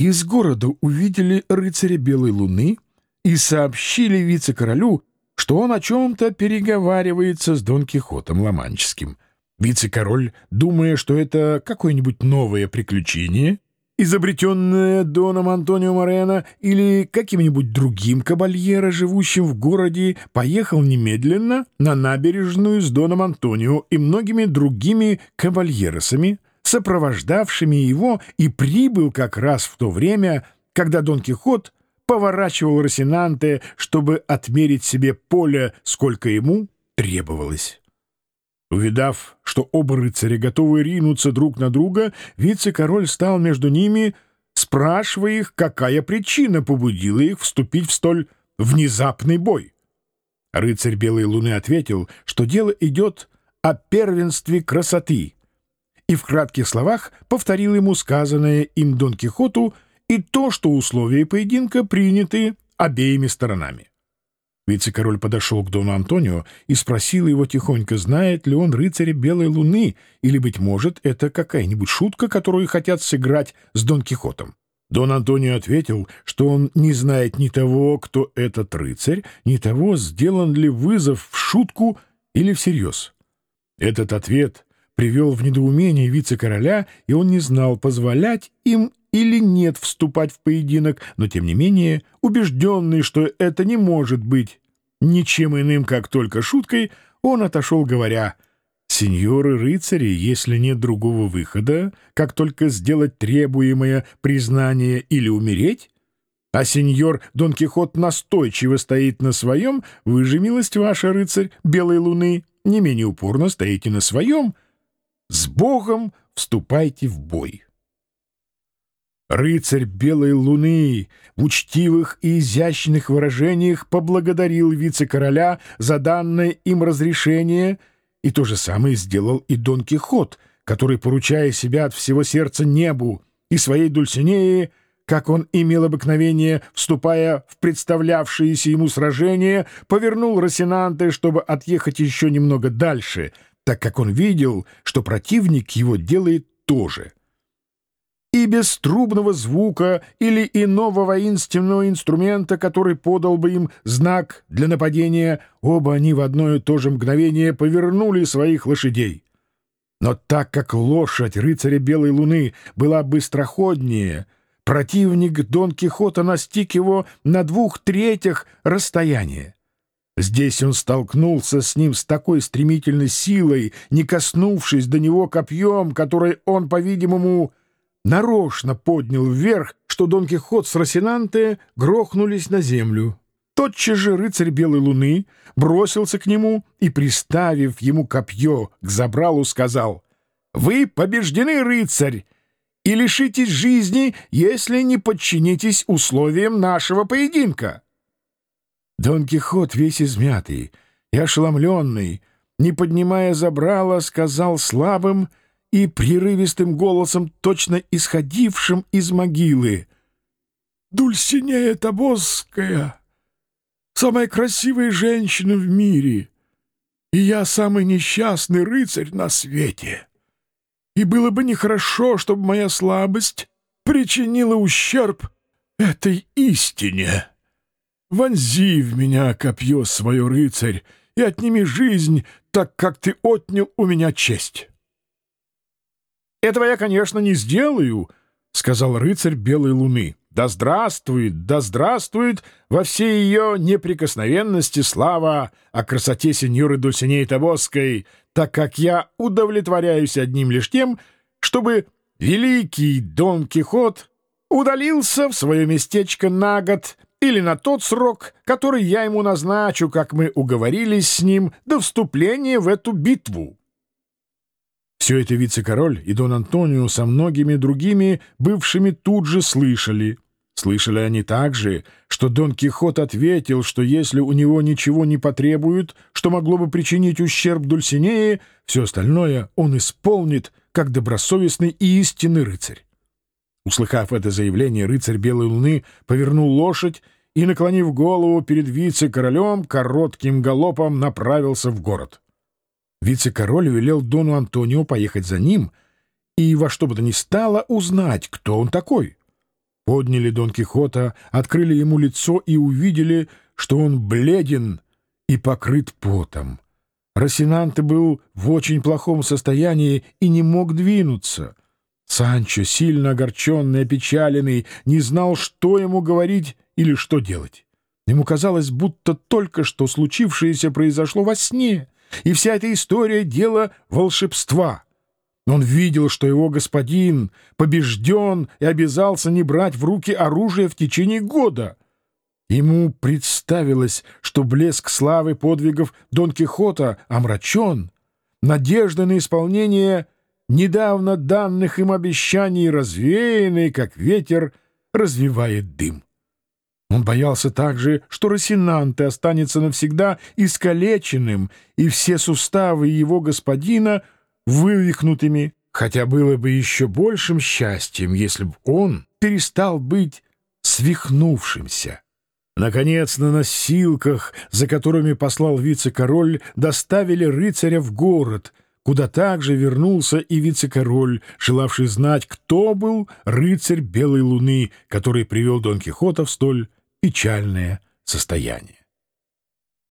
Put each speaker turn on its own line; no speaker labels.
из города увидели рыцаря Белой Луны и сообщили вице-королю, что он о чем-то переговаривается с Дон Кихотом Ломанческим. Вице-король, думая, что это какое-нибудь новое приключение, изобретенное Доном Антонио Морено или каким-нибудь другим кабальеро, живущим в городе, поехал немедленно на набережную с Доном Антонио и многими другими кабальеросами, сопровождавшими его, и прибыл как раз в то время, когда Дон Кихот поворачивал Росинанте, чтобы отмерить себе поле, сколько ему требовалось. Увидав, что оба рыцаря готовы ринуться друг на друга, вице-король стал между ними, спрашивая их, какая причина побудила их вступить в столь внезапный бой. Рыцарь Белой Луны ответил, что дело идет о первенстве красоты — и в кратких словах повторил ему сказанное им Дон Кихоту и то, что условия поединка приняты обеими сторонами. Вице-король подошел к Дону Антонио и спросил его тихонько, знает ли он рыцаря Белой Луны, или, быть может, это какая-нибудь шутка, которую хотят сыграть с Дон Кихотом. Дон Антонио ответил, что он не знает ни того, кто этот рыцарь, ни того, сделан ли вызов в шутку или всерьез. Этот ответ привел в недоумение вице-короля, и он не знал, позволять им или нет вступать в поединок, но, тем не менее, убежденный, что это не может быть ничем иным, как только шуткой, он отошел, говоря «Сеньоры-рыцари, если нет другого выхода, как только сделать требуемое признание или умереть, а сеньор Дон Кихот настойчиво стоит на своем, вы же, милость ваша, рыцарь Белой Луны, не менее упорно стоите на своем, — с Богом вступайте в бой. Рыцарь Белой Луны в учтивых и изящных выражениях поблагодарил вице-короля за данное им разрешение, и то же самое сделал и Дон Кихот, который, поручая себя от всего сердца небу и своей Дульсинеи, как он имел обыкновение, вступая в представлявшееся ему сражение, повернул Росинанте, чтобы отъехать еще немного дальше — так как он видел, что противник его делает то же. И без трубного звука или иного воинственного инструмента, который подал бы им знак для нападения, оба они в одно и то же мгновение повернули своих лошадей. Но так как лошадь рыцаря Белой Луны была быстроходнее, противник Дон Кихота настиг его на двух третях расстояния. Здесь он столкнулся с ним с такой стремительной силой, не коснувшись до него копьем, которое он, по-видимому, нарочно поднял вверх, что Дон Кихот с Росинанте грохнулись на землю. Тотчас же рыцарь Белой Луны бросился к нему и, приставив ему копье к забралу, сказал «Вы побеждены, рыцарь, и лишитесь жизни, если не подчинитесь условиям нашего поединка». Дон Кихот, весь измятый и ошеломленный, не поднимая забрала, сказал слабым и прерывистым голосом, точно исходившим из могилы. «Дульсинея Тобосская, самая красивая женщина в мире, и я самый несчастный рыцарь на свете. И было бы нехорошо, чтобы моя слабость причинила ущерб этой истине». Вонзи в меня копье свое, рыцарь, и отними жизнь, так как ты отнял у меня честь. — Этого я, конечно, не сделаю, — сказал рыцарь Белой Луны. — Да здравствует, да здравствует во всей ее неприкосновенности слава о красоте сеньоры Дульсинеи Тобоской, так как я удовлетворяюсь одним лишь тем, чтобы великий Дон Кихот удалился в свое местечко на год — или на тот срок, который я ему назначу, как мы уговорились с ним до вступления в эту битву. Все это вице-король и Дон Антонио со многими другими бывшими тут же слышали. Слышали они также, что Дон Кихот ответил, что если у него ничего не потребуют, что могло бы причинить ущерб Дульсинее, все остальное он исполнит, как добросовестный и истинный рыцарь. Услыхав это заявление, рыцарь Белой Луны повернул лошадь и, наклонив голову перед вице-королем, коротким галопом направился в город. Вице-король велел Дону Антонио поехать за ним и во что бы то ни стало узнать, кто он такой. Подняли Дон Кихота, открыли ему лицо и увидели, что он бледен и покрыт потом. Росинанте был в очень плохом состоянии и не мог двинуться. Санчо, сильно огорченный, опечаленный, не знал, что ему говорить или что делать. Ему казалось, будто только что случившееся произошло во сне, и вся эта история — дело волшебства. Он видел, что его господин побежден и обязался не брать в руки оружие в течение года. Ему представилось, что блеск славы подвигов Дон Кихота омрачен, надежда на исполнение недавно данных им обещаний развеянный, как ветер, развивает дым. Он боялся также, что Росинанте останется навсегда искалеченным, и все суставы его господина вывихнутыми, хотя было бы еще большим счастьем, если бы он перестал быть свихнувшимся. Наконец, на носилках, за которыми послал вице-король, доставили рыцаря в город, куда также вернулся и вице-король, желавший знать, кто был рыцарь Белой Луны, который привел Дон Кихота в столь печальное состояние.